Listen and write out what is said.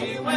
يمشي